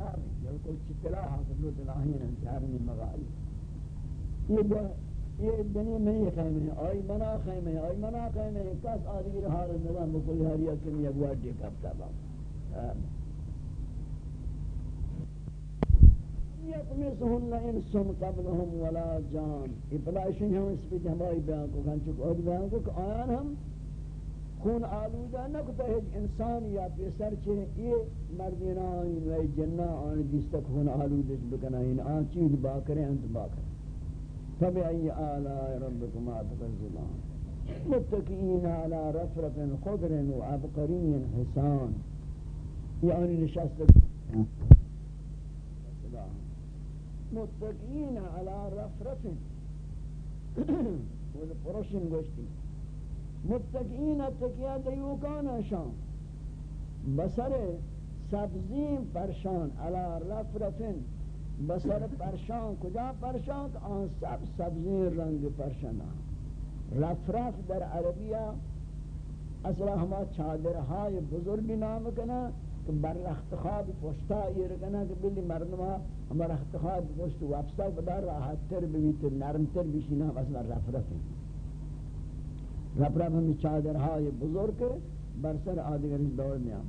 کتاب ہے یعنی کوئی چتلا حاصل ہوتا لاہین انتحارنی مغالی۔ یہ یہ دنیا میں یہ خیمے ہیں، آئی منا خیمے ہیں، آئی منا خیمے ہیں، کس آدھگی رہا رہا نظام بکلی حریہ کمی اگوار دیکھ اب تبا یتمسہن انسن قبلہم ولا جان۔ ابلائشن ہم اس پہ ہماری بیان کو کھانچک اور بیان کو کہ آیان ہم خون آلودہ نہ کو تہج انسان یا پیسر چھے یہ مردین آئین و جنہ آن جس تک خون آلودہ بکن آئین آن چیز باکریں انت باکریں فبئی آلائی ربکما تکذبان متقین علی رفرف خضر و عبقری حسان. یعنی نشست. متقین علی رفرف و پروشن گوشتی. متقین تکیہ دیوکان شان. بسر سبزین پرشان، علا رف رفن بسر پرشان، کجا پرشان؟ آن سب سبزین رنگ پرشان رف رف در عربیہ اصلا ہما چادرهای بزرگی نام کنا کہ بر رختخواب پشتا یہ رکنا کہ بلی مردمہ ہما رختخواب پشت وابستا بدار راحت تر بیتر نرم تر بیشی نام اصلا رف رف رب رب ہمیں چادر ہائے بزرگ برسر آدگر دور میں آم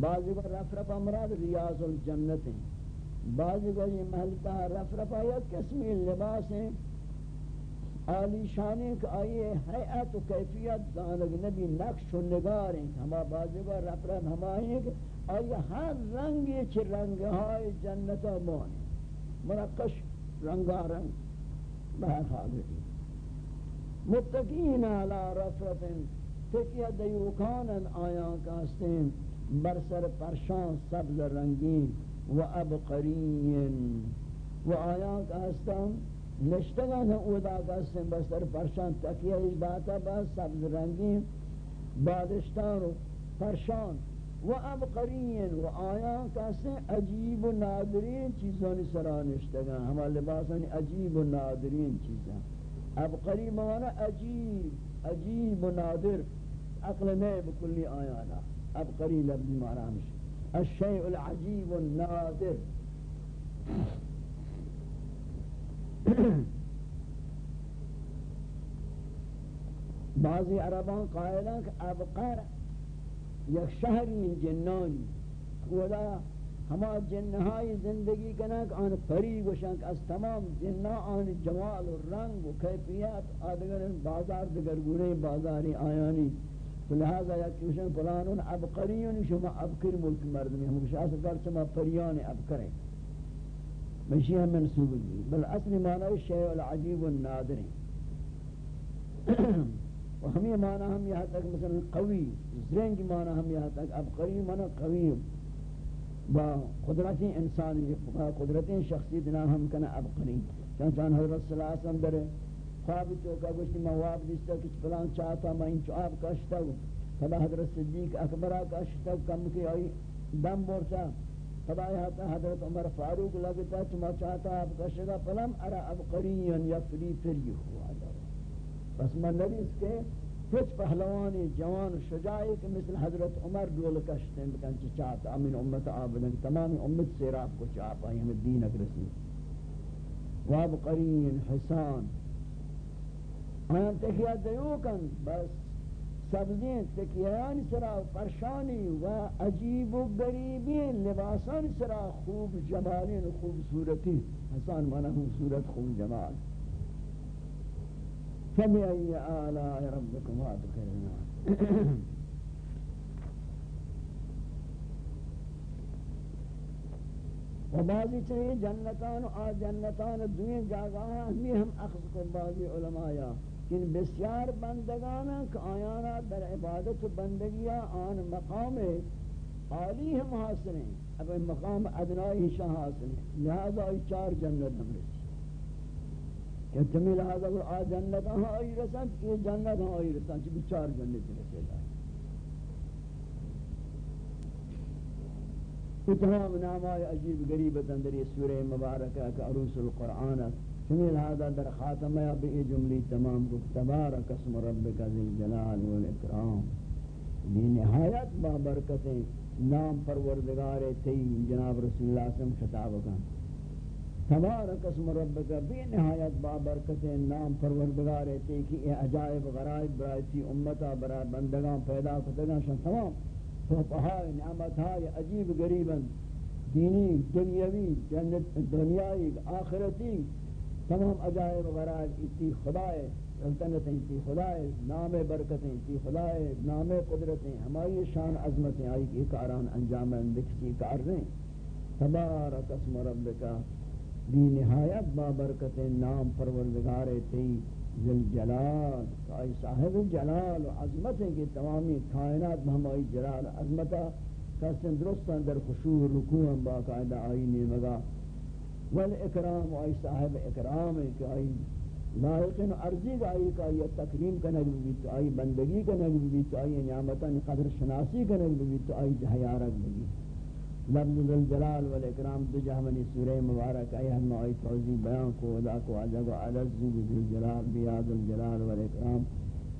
بعضی کو رف رف امراض ریاض الجنت ہیں. بعضی کو یہ محلتا رف رف آیا قسمی لباس ہیں. آلی شانی کہ آئیے حیعت و کیفیت زانگ نبی نقش و نگار ہیں. ہما بعضی کو رف رف ہم آئیے کہ آئیے ہر رنگی چھ رنگ ہائے جنت و مانی مرکش رنگا رنگ. بہت حاضر متقین علی رفرت تکیہ دیوکانا آیاں کاستین برسر پرشان سبز رنگین و ابقرین. و آیاں کاستان نشتگان اودا کاستین برسر پرشان تکیہ اجداتا با سبز رنگین. بادشتان و پرشان و ابقرین. و آیاں کاستین عجیب و نادرین چیزانی سرانشتگان ہما لباسانی عجیب و نادرین چیزان. ابقری معنی عجیب عجیب و نادر عقل نئے بکلی آیانا ابقری لفظی معنی ہمشہ الشیء العجیب النادر. بعضی عربان قائلان کہ ابقر یک من جنانی ولا ہما جنہائی زندگی کنک آن پری گوشنک از تمام جنہ آن جمال و رنگ و کیفیت آدگر بازار دگر گونے بازاری آیانی. لہذا یا کیوشن پلانون ابقریون شما ابکر ملک مردمی ہم کچھ اصل کر چما پریان ابکریں مشی ہم منصوب دی بل اصل معنی شیع العجیب النادر و ہمیں معنی ہم یہاں تک مثلا قوی زرنگ معنی ہم یہاں تک ابقری معنی قوی با قدرت انسانی با قدرت شخصی دنا ہم کنا ابقری چانچان حضرت صلی اللہ علیہ وسلم در خواب تو کا گوشتی مواب دیستا کچھ پلان چاہتا میں انچو آب کاشتا ہوں. فلا حضرت صدیق اکبرہ کاشتا ہوں، کم کی آئی دم بورتا. فلا حضرت عمر فاروق لگتا چما چاہتا آب کاشتا فلم ارى ابقرین یفری فری ہوا. بس من نریس کے کچھ پہلوانی جوان شجاعی کہ مثل حضرت عمر دول کشتے ہیں بکن چاہتا امین امت آبدن تمام امت سے راب کو چاہتا ہے ہمیں دین اگرسی۔ واب قرین، حسان۔ آیان تکیہ دیوکن بس سبزین تکیہان سرا پرشانی و عجیب و غریبین لباسان سرا خوب جمالین و خوبصورتی۔ حسان مانا خوبصورت، خوب جمال۔ فبأي آلاء ربكما تكذبان و بعضی جنتان و آ جنتان دوئیں جاگاہ ہمیں ہم اخذ کو بعضی علماء کہ بسیار بندگان کہ در عبادت بندگیاں آن مقام عالی ہم حاصل ہیں اب مقام ادنائی شاہ حاصل ہیں لہذا چار جنت ہم رسی کہ جمیل لہذا وہ آ جنت ہاں آئی رسان یہ جنت ہاں آئی رسان چلی چار جنت رسے لائے یہ تمام نامائی عجیب غریبت اندر یہ سورہ مبارکہ کہ عروس القرآن جمیل لہذا در خاتمہ بئی جملی تمام کو تبارک اسم ربک ذی الجلال والاکرام۔ بی نہایت با برکتیں نام پروردگار تی جناب رسول اللہ صلی اللہ علیہ وسلم خطاب کن۔ تبارک اسم ربک بی نہایت با برکتیں نام پروردگار تی کی اے عجائب غرائب برای تی امتا برای بندگان پیدا کتگان شن تمام توپہائی نعمتہائی عجیب غریباً، دینی، دنیاوی، جنت، دنیای، آخرتی، تمام عجائب غرائب اتی خدای سلطنتیں تی خدای، نام برکتیں تی خدای، نام قدرتیں ہماری شان عظمتیں آئی کی کاران انجام اندکسی کار رہیں تبارک اسم ربکا بی نہایت با برکتیں نام پروردگار تی ذل جلال آئی صاحب جلال و عظمت عظمتیں کی تمامی کائنات ہماری جلال عظمتہ کسن درستان در خشوع رکوع باقاعدہ آئی نیمگا والاکرام و آئی صاحب اکرام ہے کہ آئی لائقن عرضی کا آئی کا یہ تکریم کا نگل بھی تو آئی بندگی کا نگل بھی تو آئی نعمتاً قدر شناسی کا نگل بھی تو آئی جہیارت بھی لفظ ذلجلال والاکرام دو جہمنی سورہ مبارک آئی ہم آئی توضیح بیان کو ادا کو عجب و عدد ذل جلال بیاد الجلال والاکرام،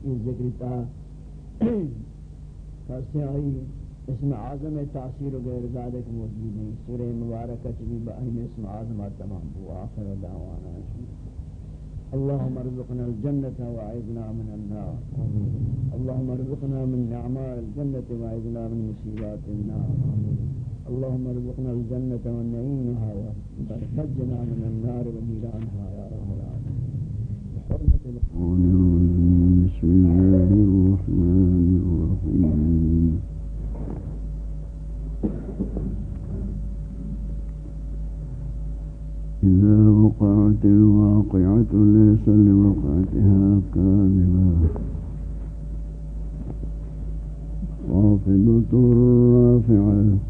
یہ ذکر تا کسے آئی اسم عظم تاثیر و غیر ذالک موجود ہیں۔ سورہ مبارکہ چبی بہن اسم عظم تمام ہوا۔ آخر دعوانا اللهم ارزقنا الجنة وعيدنا من النار۔ اللهم ارزقنا من نعماء الجنة وعيدنا من مصيبات النار۔ اللهم ارزقنا الجنة ونعيمها وفجنا من النار ونيرانها يا رب العالمين. بحرمة بسم الله الرحمن الرحيم إذا وقعت الواقعة ليس لوقعتها كاذبة. خافضة رافعة.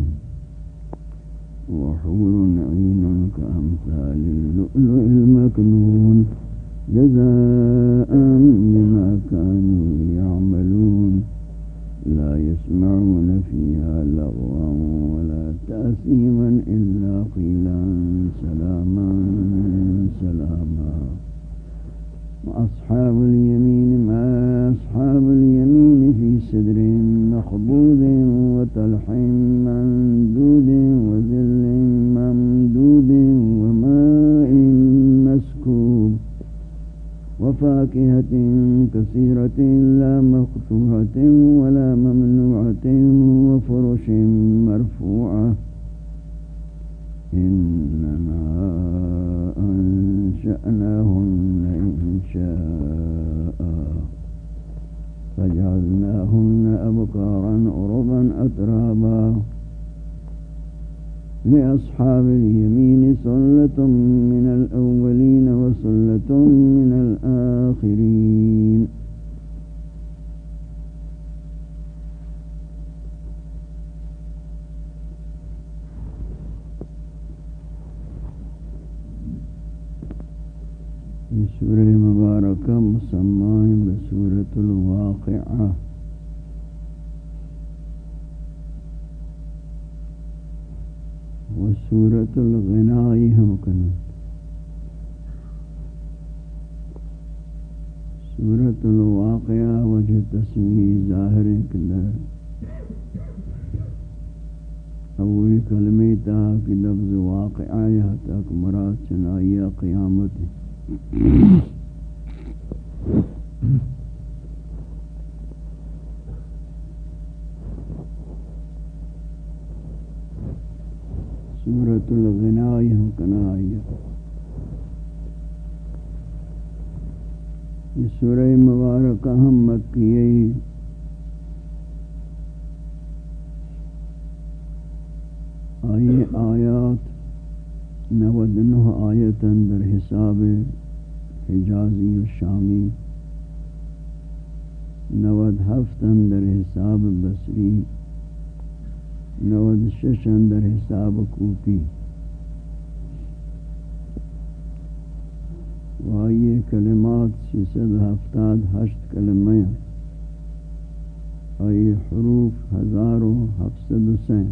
كأمثال اللؤلؤ المكنون جزاء بما كانوا يعملون. لا يسمعون فيها لغوا ولا تأثيما إلا قيلا سلاما سلاما. وأصحاب اليمين وفاكهة كثيرة لا مقطوعة ولا ممنوعة وفرش مرفوعة. إننا أنشأناهن إنشاء فجعلناهن أبكارا عربا أترابا. لأصحاب اليمين سلة من الأولين وسلة من الآخرين. سورة مباركة مسمى بسورة الواقعة وسورة الغنائی ہم کنن۔ سورة الواقعہ وجہ تسمیح ظاہر کلر اول کلمی تا کی لفظ واقعہ یہاں تک مراد چنائیہ قیامت ہے۔ سورة الغنائی ہم کنائیہ یہ سورہ مبارکہ ہم مکیئی آئی آیات نود نو آیت در حساب حجازی و شامی۔ نود ہفت در حساب بصری۔ نود شش در حساب کوپی. وآئی کلمات سیسد ہفتاد ہشت کلمہ آئی حروف ہزار و ہفصد سین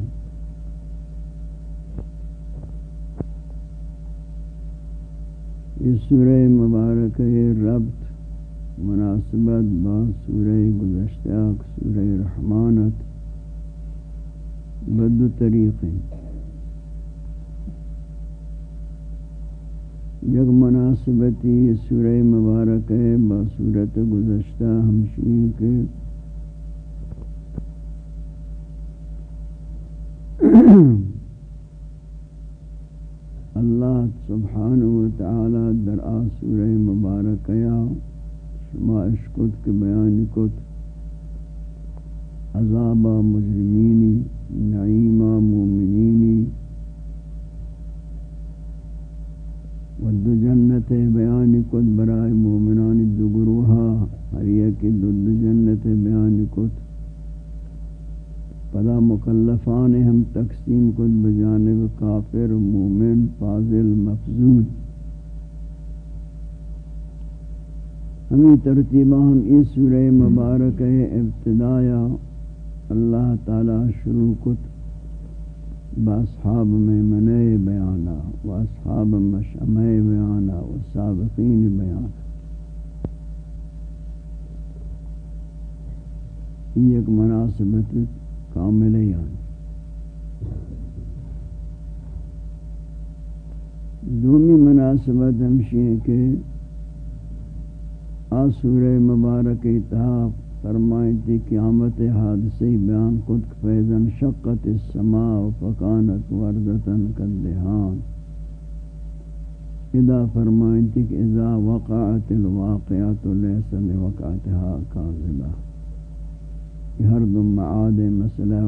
یہ سورہ مبارک ربط مناسبت با سورہ گزشتہ سورہ رحمانت. بدو طریقیں یک مناسبتی سورہ مبارک ہے بصورت گزشتہ ہمشی کے اللہ سبحانہ وتعالی در آسورہ مبارک یا شما اشکت کے بیان کت۔ عذاب مجرمینی نعیم مومنینی و دو جنت بیان کت برائے مومنان دو گروہا، ہر یک دو دو جنت بیان کت پدا مکلفان ہم تقسیم کت بجانب کافر، مومن، فاضل مفضول ہمیں ترتیبہ ہم اس سورہ مبارک ابتدایا اللہ تعالی شروع کت باصحاب میمنہ بیانا و اصحاب مشمع بیانا، و سابقین بیانا۔ ایک مناسبت کامل یعنی۔ دومی مناسبت ہمشی ہے کہ آسور مبارک اتحاب فرمائیں تھی قیامت حادثی بیان خود فیضن شقت السماء فکانت وردتن کالدہان۔ اذا فرمائیں تھی کہ اذا وقعت الواقعات لیس لوقعتها کاذبہ۔ یہ ہر دو معاد مسئلہ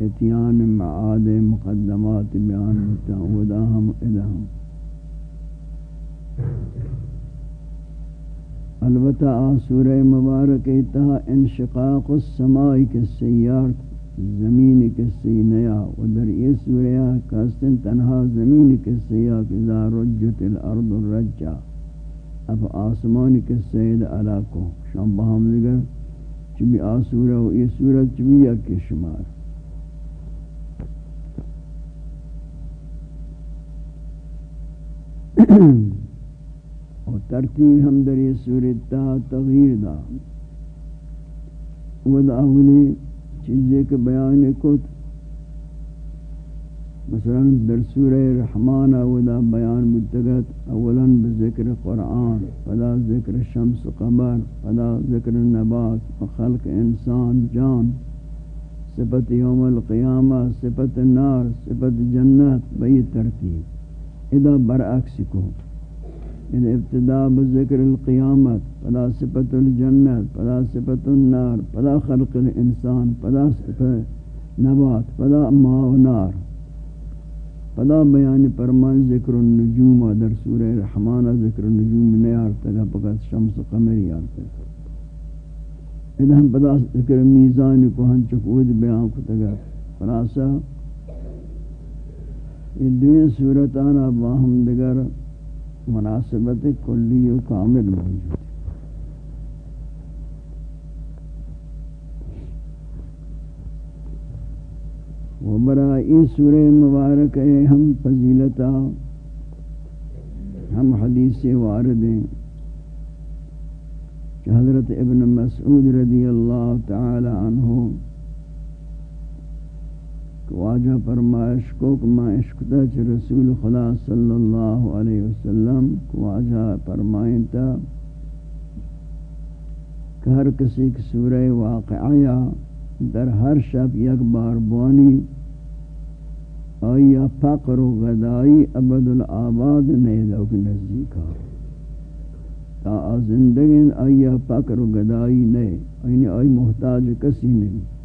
اتیان معاد مقدمات بیان ہوتا وداہم ادہم البتہ سورہ مبارک اتہا انشقاق السمائی کے سیارت زمین کے سینیا و در یہ سورہ کاستن تنہا زمین کے سیاہ اذا رجت الارض الرجا اب آسمان کے سید علاقوں، شام بہم دیگر، چبی آسورہ و یہ سورت چبی یک کے شمار۔ اور ترتیب ہم در سورت تا تغییر دا۔ ود اولی چیزیں کے بیان کت۔ مثلا در سورہ رحمان ودا بیان متگت اولا بذکر قرآن فدا ذکر شمس قمر فدا ذکر نبات وخلق انسان، جان۔ صفت یوم القیامہ، صفت نار، صفت جنت، بئی ترتیب۔ ادا برعکس کو۔ یعنی ان ابتداء بذکر القیامت، پدا صفت الجنت، پدا صفت النار، پدا خلق الانسان، پدا صفت نبات، پدا ماء و نار. پدا بیان فرمان ذکر النجوم در سورہ رحمانہ ذکر النجوم نیار تگا پکت شمس قمری آتا ادھا پدا ذکر میزان کو ہن چکود بیان کو تگا۔ فراسا یہ دوین صورتانا باہم دگر مناسبت کلی و کامل موجود ہے۔ و برائی سورہ مبارک ہے ہم فضیلتا ہم حدیث وارد ہیں۔ کہ حضرت ابن مسعود رضی اللہ تعالی عنہ واجہ فرمائش کو کہ عشقتا چھ رسول خدا صلی اللہ علیہ وسلم واجہ فرمائن تا کہ ہر کسی کی سورہ واقعہ در ہر شب یک بار بوانی آیا فقر و غدائی ابد العباد نیدوک نزدیکا تا زندگین آیا فقر و غدائی نئے یعنی آئی محتاج کسی نہیں۔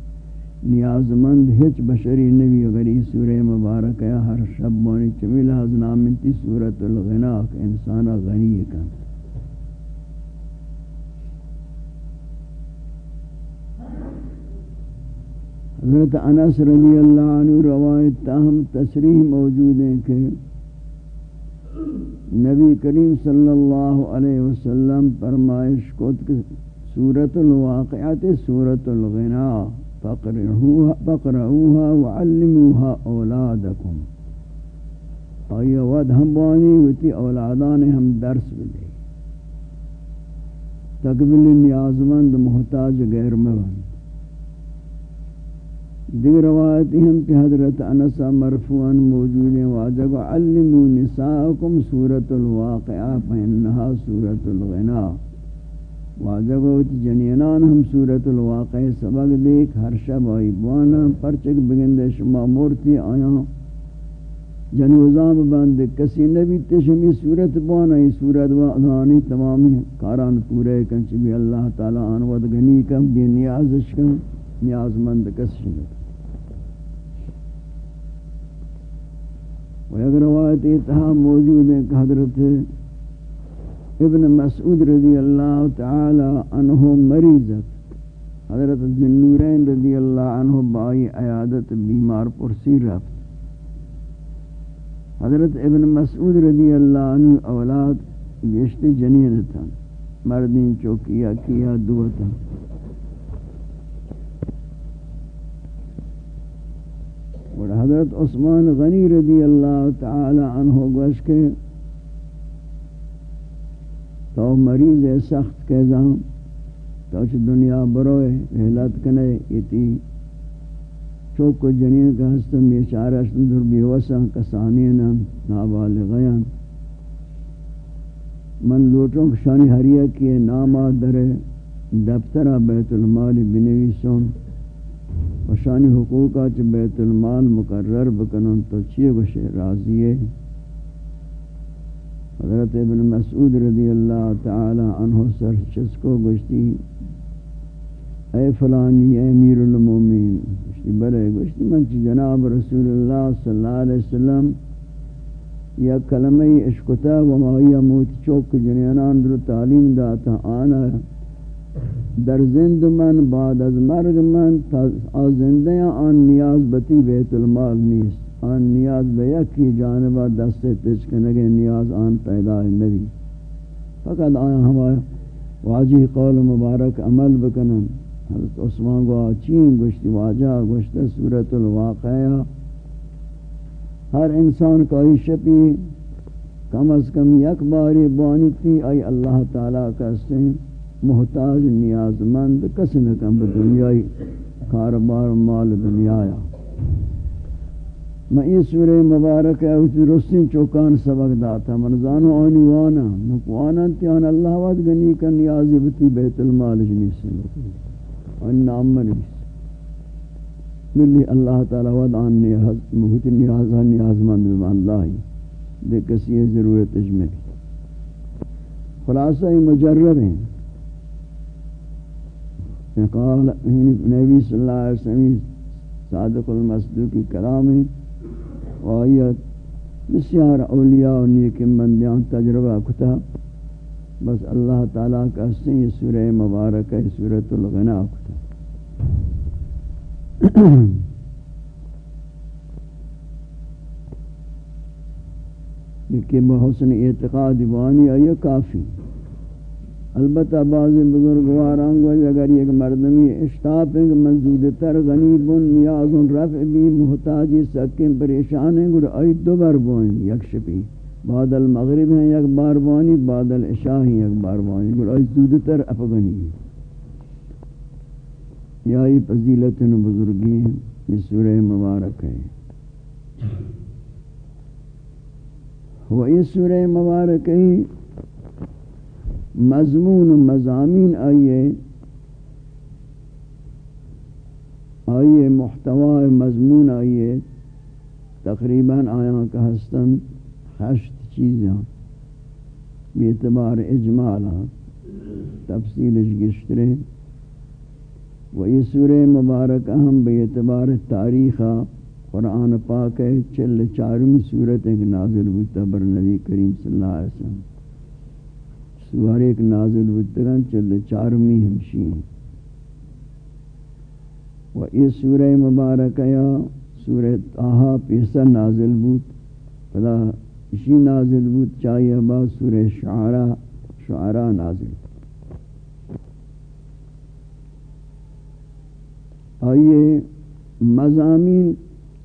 نیازمند ہچ بشری نبی اگر یہ سورہ مبارک ہے ہر شب بوانی چمیل حضنامنتی سورة الغنا انسان غنی کن. حضرت انس رضی اللہ عنہ روایت تاہم تصریح موجود ہیں کہ نبی کریم صلی اللہ علیہ وسلم فرمائش کو سورة الواقعات سورة الغنا فقرعوها وعلموها اولادکم. آیا ود ہم بانی وتی اولادان ہم درس بدے. تقبل نیازمند، محتاج غیر مبند دیگر روایتی ہم کہ حضرت انسا مرفوعاً موجود ہیں واجب علموا نساءکم سورة الواقعہ فإنہا سورة الغنا واجب جنینان ہم سورة الواقع سبق دیکھ، ہر شب آئی بوانا، پرچک بگندے شما مورتی آیا جنوزام بند، کسی نبی تشمی صورت بوانا، یہ صورت وعدانی تمامی کاران پورے کنچ بھی اللہ تعالیٰ آنود گنی کم بی نیازش کم، نیازمند کسی نبی و ایک روایت اتحا موجود ہے کہ حضرت ابن مسعود رضی اللہ تعالی عنہ مریضت. حضرت ذنورین رضی اللہ عنہ بائی عیادت بیمار پرسی رفت. حضرت ابن مسعود رضی اللہ عنہ اولاد گشت جنین تھا مردین چوکیا کیا دو تھا اور حضرت عثمان غنی رضی اللہ تعالی عنہ گوش کے تو مریض سخت کے زام تو چھ دنیا بروئے رحلت کنے، یتی چوک جنین کا ہستم، یہ چارشن در بیوسا کسانینا نابالغیان۔ من لوٹوں کشانی حریہ کیے نامہ در دفترہ بیت المال بنویسون وشانی حقوقا چ بیت المال مقرر بکنن، تو چیئے گوشے، راضی ہے۔ حضرت ابن مسعود رضی اللہ تعالی عنہ سر چسکو گوشتی، اے فلانی، اے امیر المومین گوشتی برے گوشتی من چی جناب رسول اللہ صلی اللہ علیہ وسلم، یا کلمہ اشکتا وما یا موت چوک جنینان در تعلیم داتا، آنا در زند من، بعد از مرگ من، تا زنده آن نیاز بتی بیت المال نیست. آن نیاز به یکی جانب دست تشکنگے نیاز آن پیدا نبی. فقط آیا ہمارا واجی قول مبارک عمل بکنن. حضرت عثمان کو چین گشتی واجہ گشت صورت الواقعہ ہر انسان کا ہی شپی کم از کم یک باری بانی تھی ای اللہ تعالیٰ کا سن محتاج نیاز مند کس نہ کم دنیای کاروبار مال دنیا میں یہ سورہ مبارک ہے اس رسین چوکان سبق داتا منزانو آنی وانا نکوانا تیان اللہ واد گنی کا نیازی بتی بیت المال جنی سے۔ ان نامن بیس ملی اللہ تعالی واد آن نیاز، محیط نیاز نیاز مند بمان اللہ دیکھ کسی ہے ضرورت اجمہ بھی خلاصہ مجرب ہیں۔ قال نبی صلی اللہ علیہ وسلم، صادق المصدوق کی کلام ہے وآیت بسیار اولیاء و نیک بندیان تجربہ کتا۔ بس اللہ تعالیٰ کا سن یہ سورہ مبارک ہے سورۃ الغنا کتا۔ کہ بحسن اعتقاد وانی آئی کافی۔ البتہ بعض بزرگواران کو اگر ایک مردمی اشتاپ ہیں منزود تر غنیب نیاز رفع بھی، محتاجی سکیں پریشان ہیں گر آئی دو بار بوئیں، یک شپی بعد المغرب ہیں، یک بار بوانی بعد العشاء ہیں، یک بار بوانی گر آئی زود تر افغنی یا یہ فضیلت بزرگی ہیں، یہ سورہ مبارک ہے وہ یہ سورہ مبارک ہے مضمون و مضامین آئیے آئیے محتوى مضمون آئیے، تقریباً آیا کا حسن خشت چیزیں بے اعتبار اجمالا تفصیل گشترے، و یہ سورہ مبارک اہم بے اعتبار تاریخہ قرآن پاک ہے، چل چارمی صورت ایک نازل بر نبی کریم صلی اللہ علیہ وسلم۔ سوار ایک نازل بتگن چل چارمی ہمشی و یہ سورہ مبارک یا سورہ آہا پیسا نازل بود۔ پدا اسی نازل بود، چاہیے با سورہ شعرہ شعرہ نازل۔ آئیے مضامین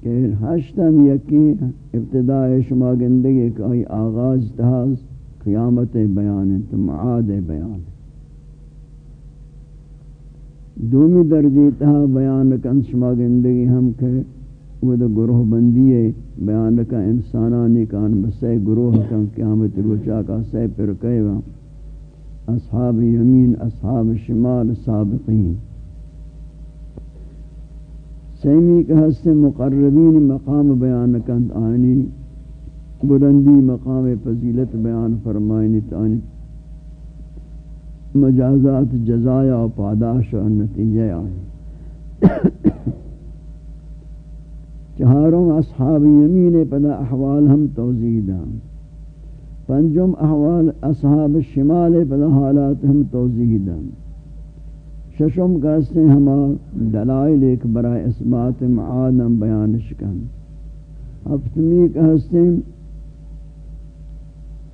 کہ ہشتن یکی ابتداء شما گندگی کہ آئی آغاز تحاز قیامت بیان ہے، تو معاد بیان ہے۔ دومی درجی تہا بیان کن شما گندگی ہم کہ وہ دا گروہ بندی ہے، بیان کا انسانانی کان بسے گروہ کن قیامت روچا کا سے پر کہوا اصحاب یمین، اصحاب شمال سابقین۔ سیمی کا حصے مقربین مقام بیان کن آنی۔ بلندی مقام فضیلت بیان فرمائنی تانی مجازات جزایا و پاداش و نتیجہ آئیں چہاروں اصحاب یمین پدا احوال ہم توضیح دام۔ پنجم احوال اصحاب شمال پدا حالات ہم توضیح دام۔ ششم کہتے ہیں ہما دلائل ایک برای اثبات معادم بیان شکن۔ ہفتمی کہتے ہیں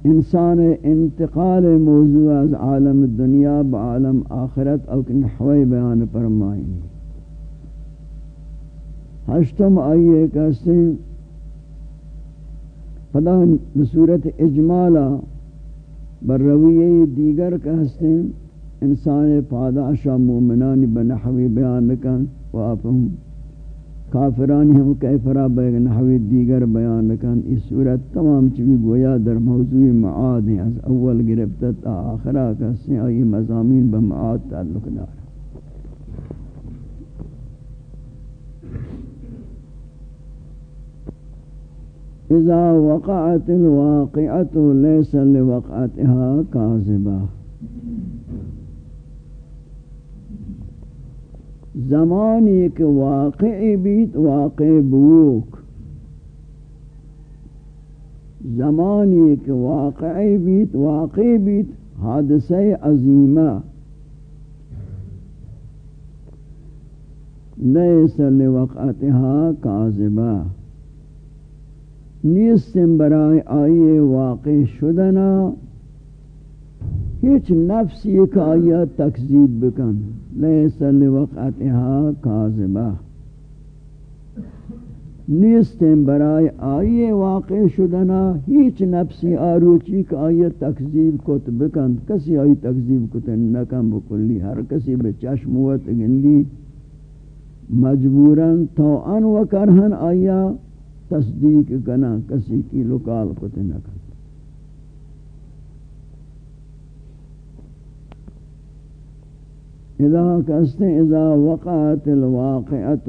انسان انتقال موضوع از عالم دنیا بعالم آخرت او نحوی بیان فرمائیں ہشتم آئیے کہتے ہیں پدا بصورت اجمالا بر دیگر کہتے ہیں انسان پاداشا مومنانی بنحوی بیان کن و آپ ہم کافرانی ہم کیفرا بیگ نحوی دیگر بیان کن اس صورت تمام چوی گویا در موضوع معاد ہیں از اول گرفت تا آخرہ کسی آئی مضامین بمعاد تعلق دار۔ اذا وقعت الواقعة ليس لوقعتها كاذبة زمانی کہ واقع بیت واقع بوک. زمانی کہ واقع بیت واقع بیت حادثہ عظیمہ لیس لوقعتها کاذبہ نیستن برای آئیے واقع شدنا. ہیچ نفس ایک آیا تکذیب بکن. لیس لوقعتها کاذبہ نیستیں برای آئیے واقع شدنا. ہیچ نفسی آروچی کا آئیے تکذیب کت بکن. کسی آئی تکذیب کتن نکن بکلی. ہر کسی بچشموت گندی مجبوراً تو ان و کرہن آیا تصدیق کنا کسی کی لکال کتن نکن. اذا کہتے ہیں اذا وقعت الواقعت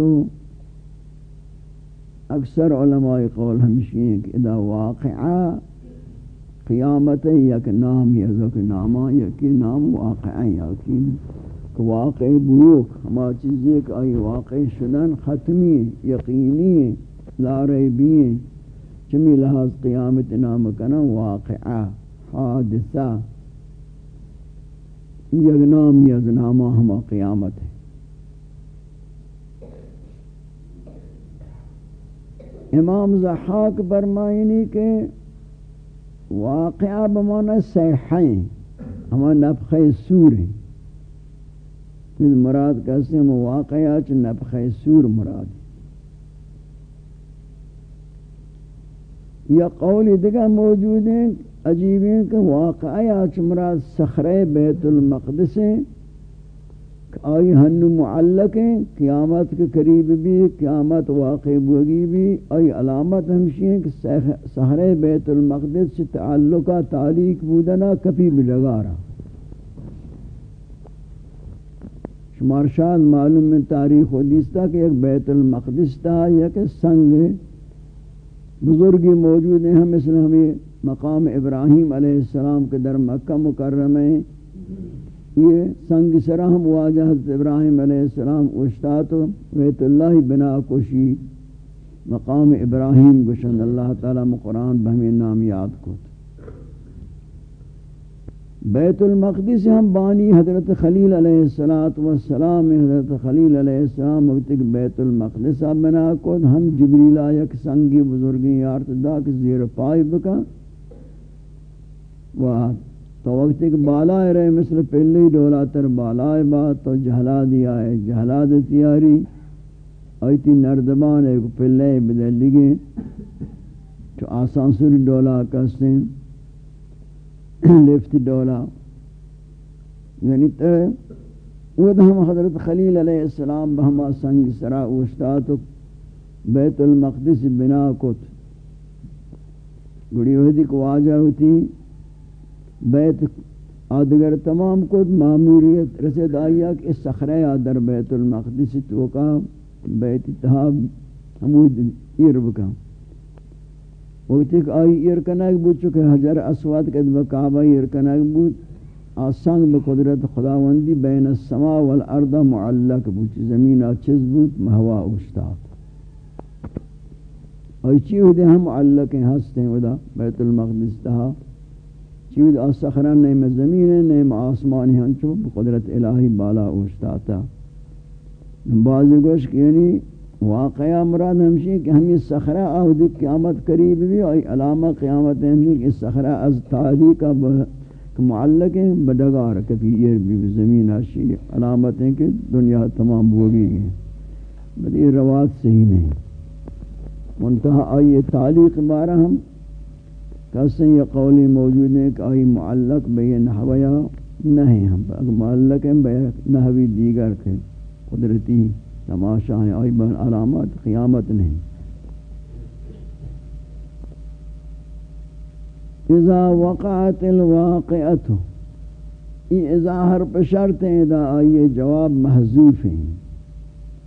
اکثر علماء قول ہمشی ہیں کہ اذا واقعا قیامت یک نام، یک نامہ یکی نام واقعا یکی واقع بروک ہما چیزیں کہ آئی واقع شدن ختمی یقینی لا ریبی چمی لحاظ قیامت نام کنا واقعا حادثہ یگنام یگنامہ ہما قیامت ہے۔ امام زحاق برمائنی کے واقعہ بمانا سیحیں ہما نفخ سور ہیں۔ مراد کہتے ہیں واقعہ چھ نفخ سور مراد یا قول دیگر موجود ہیں، عجیب ہیں کہ واقعہ چھ مراد سخرے بیت المقدس ہیں آئی ہنو معلق ہیں، قیامت کے قریب بھی قیامت واقع بوگی بھی، آئی علامت ہمشی ہیں کہ سہر بیت المقدس سے تعلقہ تعلیق بودنا کپی بھی لگا رہا۔ شمار شاد معلوم میں تاریخ حدیث تھا کہ ایک بیت المقدس تھا، یا کہ سنگ بزرگی موجود ہیں، ہم مثل ہمیں مقام ابراہیم علیہ السلام کے در مکہ مکرم ہیں۔ یہ سنگ سرہم واجہ حضرت ابراہیم علیہ السلام اشتات بیت اللہ بنا کشی مقام ابراہیم گشن اللہ تعالیٰ مقرآن بہمی نام یاد کو بیت المقدس ہم بانی حضرت خلیل علیہ السلام حضرت خلیل علیہ السلام، وقت بیت المقدس بنا کو ہم جبریل آیک سنگی بزرگی یارت دا کہ زیر پائی بکا۔ وہاں تو وقت ایک بالا رہے مثل پہلے ڈولا تر بالا بات تو جہلا دیا ہے، جہلا دی تیاری ایتی نردبان ایک پہلے بدل لگے تو آسان سوری ڈولا کستے ہیں لفت ڈولا یعنی تو وہ ہم حضرت خلیل علیہ السلام بہما سنگ سرا اوشتات بیت المقدس بنا کت. گڑی وحدی کو واجہ ہوتی بیت آدگر تمام کو معمولیت رسید آیا کہ اس سخرہ در بیت المقدس توکا بیت اتحاب حمود ایر بکا وقت ایک آئی ایر کنک بود چکے حجر اسواد کد بکعبہ ایر کنک بود، آسان بقدرت خداوندی بین السماء والارض معلق بود. زمین آچز بود مہوا اوشتاد آئی چی ہوتے ہم معلق ہیں ہستے ہیں ودا بیت المقدس تہا چیز آسخرہ نیم زمین ہے نیم آسمانی ہنچو قدرت الہی بالا اوشتاتا بعضی گوش کہ یعنی واقعہ مراد ہمشی کہ ہمیں سخرہ آہدی قیامت قریب بھی اور علامہ قیامت ہمشی کہ سخرہ از تاریخ معلق ہیں، بدگار کبھی یہ بھی زمین آشی علامت ہیں کہ دنیا تمام بوگی گئے بل یہ روات صحیح نہیں۔ منتہا آئیے تعلیق بارہ ہم۔ کیسے یہ قولی موجود ہے کہ آئی معلق بے نحویا نہیں ہم۔ معلق ہیں بے نحوی دیگر کے قدرتی تماشا ہیں آئی بہن علامات، قیامت نہیں۔ اذا وقعت الواقعت یہ اذا ہر پشرت ہیں، اذا آئیے جواب محضوف ہیں۔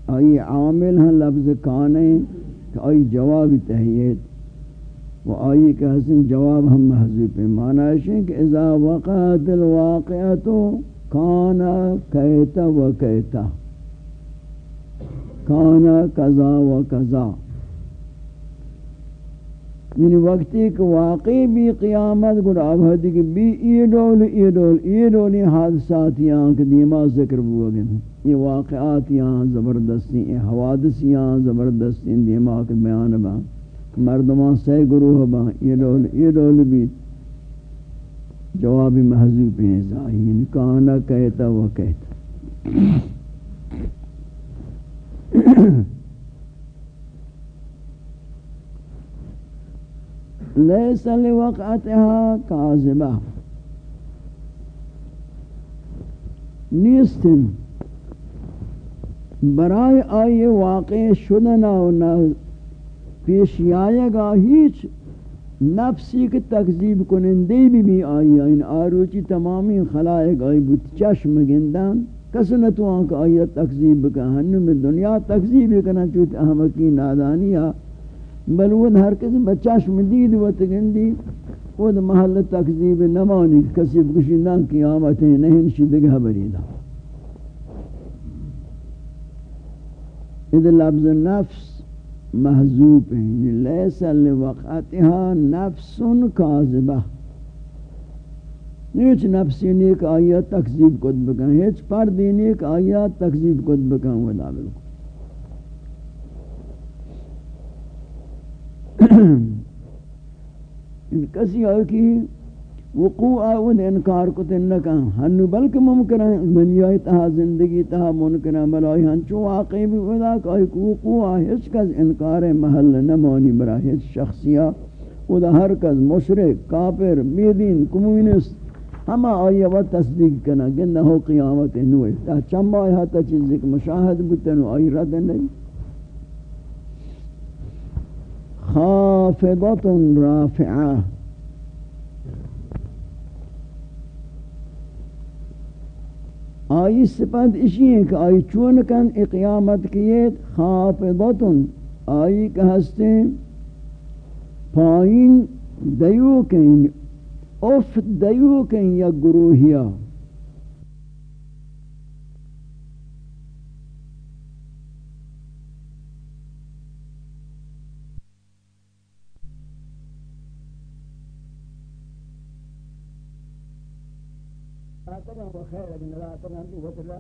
آئیے عامل ہیں، لفظ کانے کہ آئی جواب تحییت و آئی کہ حسن جواب ہم محضوب ہیں۔ معنی ہے کہ اذا وقعت الواقعت کانا کیتا و کیتا کانا کذا و کذا. یعنی وقتی کہ واقعی بھی قیامت گل آبادی کہ بھی ای ڈول ای ڈول ای ڈولی حادثات یہاں کہ دیما ذکر بوا گئے یہ واقعات یہاں زبردستی یہ حوادث یہاں زبردستی دیما کے بیان بان مردمان سے گروہ با. یہ دول یہ دول بھی جواب محضوب ہیں زائین یعنی کانا کہتا و کہتا لیس لوقعتها کاذبہ. نیستن. برای آئی واقع شدنا و پیش آئے گا ہیچ نفسی کے تکذیب کنندے بھی بھی آئی ان آروچی تمامی خلائق آئی بود چشم گندان کس نہ نتو آنکہ آئی تکذیب کا ہنو میں دنیا تکذیب کنا چوت احمقی نادانی بل وہ ہر کسی بچشم دید و تگندی، وہ محل تکذیب نمانی، کسی بکشندان قیامتیں نہیں شدگہ بریدہ اذا لفظ نفس محذوب ہیں لیس لوقتها نفس کاذبہ۔ نیچ نفسی نیک آیات تکذیب کد بکن، ہیچ پر دینیک آیات تکذیب کد بکن ودا بالکل ان کسی آئی کی وقوع آود انکار کو تنکا ہنو بلکہ ممکن ہے دنیا تہا زندگی تہا ممکن ہے بلائی ہنچو واقعی بھی ودا کہ وقوع آہش کز انکار محل نمانی برا، ہیچ شخصیہ ودا ہر کز مشرک کافر، میدین کمونسٹ ہما آئی و تصدیق کنا گندہ ہو قیامت نوے تا چمبا آئی ہاتا چیزی کہ مشاہد بتنو آئی رد نہیں خافضت رافعہ آئی صفت اشی ہے کہ آئی چون کن؟ اقیامت کیت خافضتن آئی کہ ہستے پائین دیو کن. اف دیو کن یا گروہیہ و خیر اگر نراتر ہم بھی وطلہ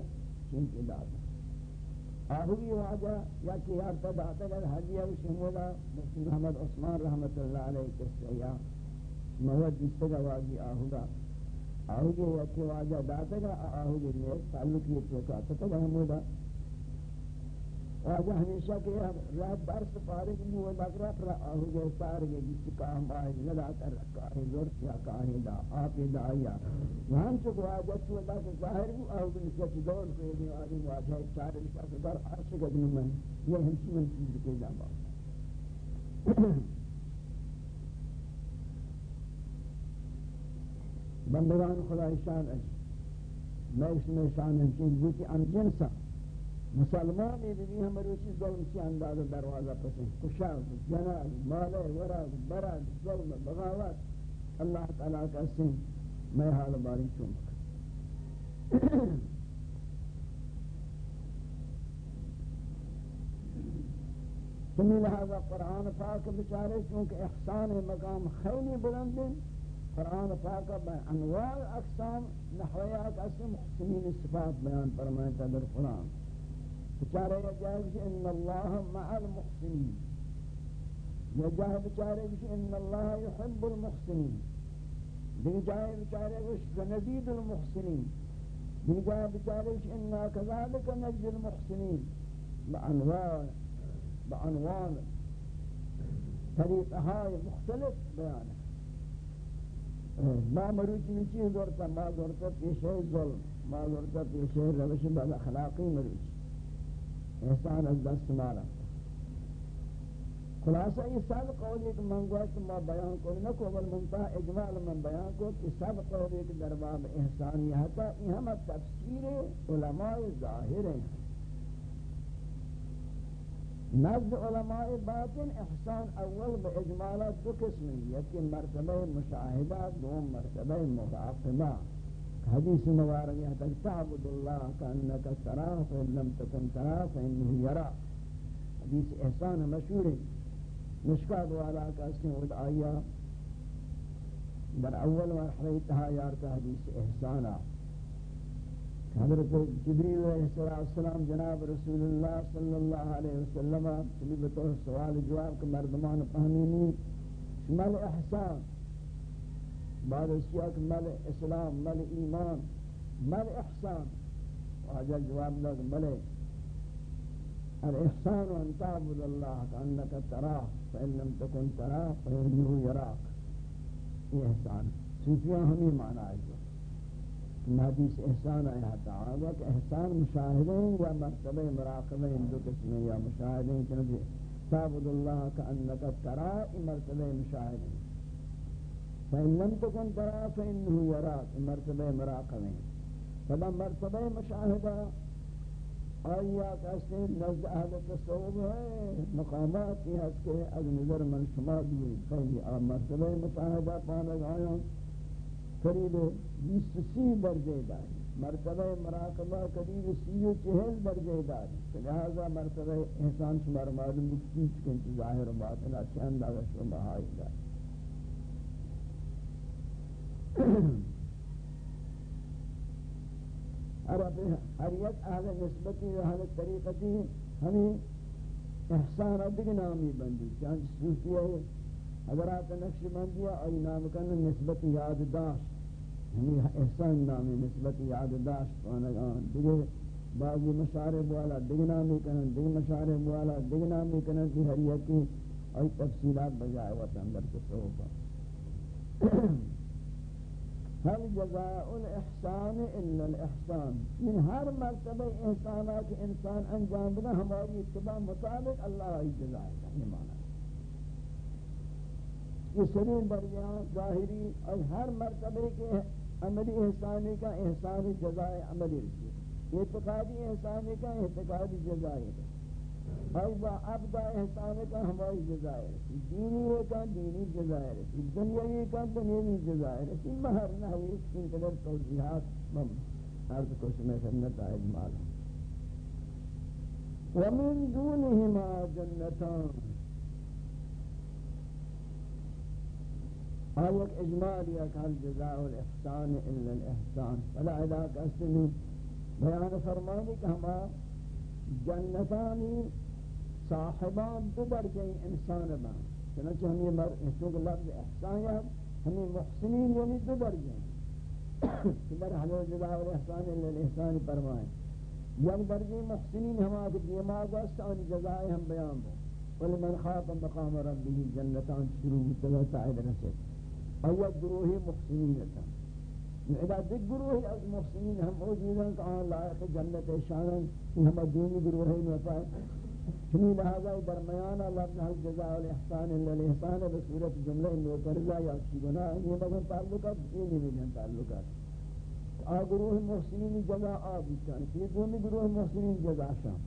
چنکی داتا آہوی واجہ یا کہ یارتا داتا گر حجیہ و شمولا مفتی محمد عثمان رحمت اللہ علیہ کسی یا موت جستگا واجی آہوگا آہوگی یا کہ واجہ داتا گا گر آہوگی میں تعلقی چوکا تتا ہمودا واجہ ہمیشہ کہ رات برس پارک مو و لگرہ پر آہو گئے سارگے جس کام آئے لگا کر کاہی زورت یا کاہی دا، آپ دا آیا وہاں چکو واجہ چو اللہ کے ظاہر ہوں آہو گئے نسیت دور کو یہ آدم واجہ چارے نشاہ سے در عرش گدن من یہ ہمچی من چیز کے جاما بندگان خدا شان اجی میں اس میں شان ہمچی بوتی ام جنسا مسلمان بھی بھی ہم روچی ظلم سے انداز دروازہ پسند کشاگ جناگ مالے وراد براد ظلم، بغاوت. اللہ تعالیٰ کا سن میں حال باری چومک تمہیں لہذا قرآن پاک بچارے چونکہ احسان مقام خیلی بلند ہیں قرآن پاک با انواع اقسام نحویات اسم محسنین صفات بیان فرمائے در قرآن. بچارے جائے کہ ان اللہ مع المحسنین. یہ جائے بچارے کہ ان اللہ يحب المحسنین. دیکھ جائے بچارے کہ نزید المحسنین. دیکھ جائے بچارے کہ أنا كذلك نجد المحسنین. بعنوان بعنوان طریقہائی مختلف بیان ما مروچ میں چیز دورتا ما دورتا پیشے ظلم. ما دورتا پیشے روش بل اخلاقی مروچ احسان از دست مارا خلاصہ یہ سب قول ایک منگوشت ما بیان کو نہ کو بل منتہا اجمال من بیان کو کہ سب قول ایک درباب احسانیتا یہ ہم تفسیر علماء ظاہر ہیں نزد علماء باطن احسان اول با اجمالات دو قسم یکی مرتبہ مشاہدہ دو مرتبہ مراقبہ حدیث مبارک ہے تک تعبد اللہ کانک ترا فإن لم تكن ترا فإنه يرى حدیث احسان مشہور ہے مشکات والا کا اس نے آیا. در اول مرحلہ تہا یارتا حدیث احسانا حضرت جبریل علیہ السلام جناب رسول اللہ صلی اللہ علیہ وسلم چلی بطور سوال جواب کہ مردمان فہمینی شمال احسان۔ بعد اشیاء مل اسلام مل ایمان مل احسان۔ واجہ جواب لگ ملے۔ الاحسان ان تعبد اللہ کانک تراه فإن لم تكن تراه فإنه يراك یہ احسان۔ صوفیاں ہمیں معنی ہے۔ حدیث احسان آیا تعالیٰ کہ احسان مشاہدیں یا مرتبہ مراقبہ دو قسمیں یا مشاہدیں چنانچہ تعبد اللہ کانک تراه مرتبہ مشاہدیں فإن لم تكن ترى فإنه يراك مرتبہ مراقبہ فلا مرتبہ مشاہدہ، آیا کہتے ہیں نزد اہل تصوب ہے، مقامات کی حد کے از نظر من شما دوری خیلی آب مرتبہ مشاہدہ پانک آیا۔ قریب بیس سی درجے داری مرتبہ مراقبہ قریب سی و چہل درجے داری لہذا مرتبہ احسان شمار معلوم بکتیچ کے ظاہر باطنہ چند آگا شما بہائی داری ہر ہر یک اہل نسبتی و اہل طریقتی ہمیں احسان ادھگ نامی بندی. چانچ صوفیہ حضرات نقش بندیا ای نام کن نسبت یاد داشت. ہمیں احسان نامی نسبت یاد داشت پانگان دیگه بعضی مشارب والا دیگه نامی کنن دیگه مشارب والا دیگه نامی کنن تی ہر یکی آی تفصیلات بجائے وطن در تصوفا هل جزاء الاحسان الا الاحسان. من ہر مرتبہ احسانات انسان انجام بنا ہماری اتباع مطابق اللہ جزائے یہ معنی یہ سرین درجان ظاہری اور ہر مرتبہ کے عملی احسانی کا احسان جزائے عملی رسی اعتقادی احسانی کا اعتقادی جزائے اور با ابدا احسان کا ہماری جزائے رسی دینی کا دینی جزائے رسی دنیاوی کا دنیاوی جزائے رسی مہر نحوی ان قدر توضیحات مم عرض کو سمیں خدمت آئید معلوم۔ ومن دونهما جنتان۔ آيك إجمال يك هل جزاء الإحسان إلا الإحسان. فلا علاقة أسمي بيان فرمانی كما جنتاني صاحبان دبر جاي إنسان بان. چنانچہ ہمیں مر چونکہ لفظ إحسان ہے ہمیں محسنین یعنی دوبر جائیں در حلو جزاء الإحسان إلا الإحسان فرمائیں یک درجی محسنین ہما کے دیماغ وست آن جزائے ہم بیان بو. ولمن خاطب مقام ربه جنتان شروع تلا سعید رسید اول گروہی محسنین تھا۔ اذا دیکھ گروہی از محسنین، ہم موجود ہیں کہ آن لائق جنت شانن ہم دینی گروہی میں پائے۔ چنی لہذا درمیان اللہ حل جزاء الاحسان اللہ الاحسان بصورت جملہ موترزہ یا چی گناہ یہ مگن تعلقات یہ نہیں ملین تعلقات آ گروہ محسنین جزاء آبی چاہنے یہ دومی گروہ محسنین جزاء شام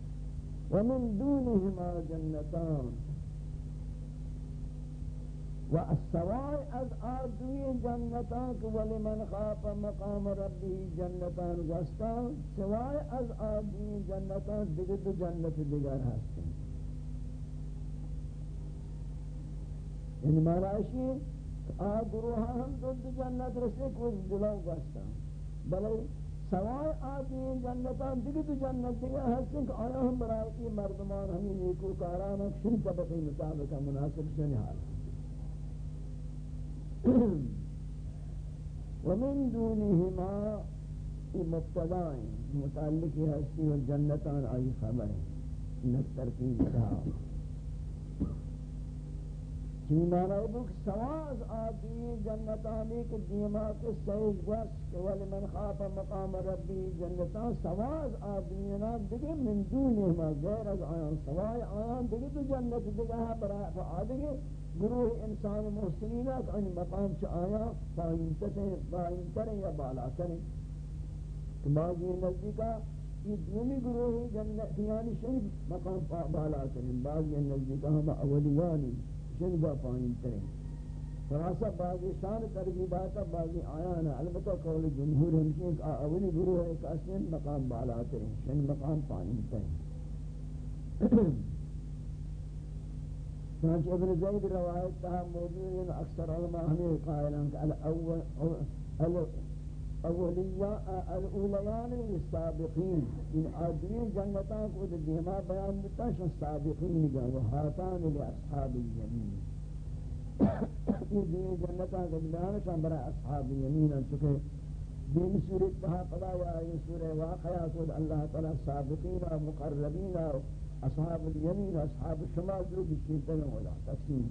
ومن دونهما جنتان۔ و السوای از آدوی جنتان که ولی من خاف مقام ربی جنتان گستان سوای از آدوی جنتان دیگر دو جنت دیگر هستن یعنی مراشی آگروه هم دو دو جنت رسی کچھ دلو گستان بلی سوائے آدمی جنتان دیگر دو جنت دیگر ہستن کہ آیا ہم برای مردمان ہمیں نیکو کاران شن طبقی مطابق مناسب شنی حال ومن دونهما مبتدائیں، متعلق ہستی و جنتان، آئی خبر ہے نکتر کی جہاں چنی معنی ہے کہ سواز آتی جنتانی کے دیما کے سیج گوش ولی من خاف مقام ربی جنتان سواز آتی آدمینا دیگه من دونهما غیر از آیان سوائی آیان دیگه تو جنت دیگه ہے برای فعادگی گروہ انسان محسنین ہے کہ مقام چ آیا؟ پائین تریں یا بالا کریں کہ بعض نزدیکا یہ دومی گروہ جنتیانی یعنی شریف مقام بالا کریں بعض نزدیکا ہم اولیانی جنبا پائیں کریں خلاصہ بعضی شان ترغیبات، بعضی آیان. البتہ قول جمہور ہمشین کہ اولی گروہ ایک اسن مقام بالا کریں شن مقام پائیں کریں چنانچہ ابن زید روایت تہا موجود ہیں اکثر علماء ہمیں قائلان کہ الأول الاولیان السابقین. ان آدمی جنتاں کو دیما بیان دیتا شن سابقین گا وحاتان لاصحاب الیمین. یہ دین جنتاں کو بیان شن برای اصحاب الیمین چکے دین صورت تہا پدا یا یہ سورہ واقعہ کو اللہ تعالی سابقین و مقربین أصحاب الیمین و اصحاب شمال جو بشیدہ ہولا تقسیم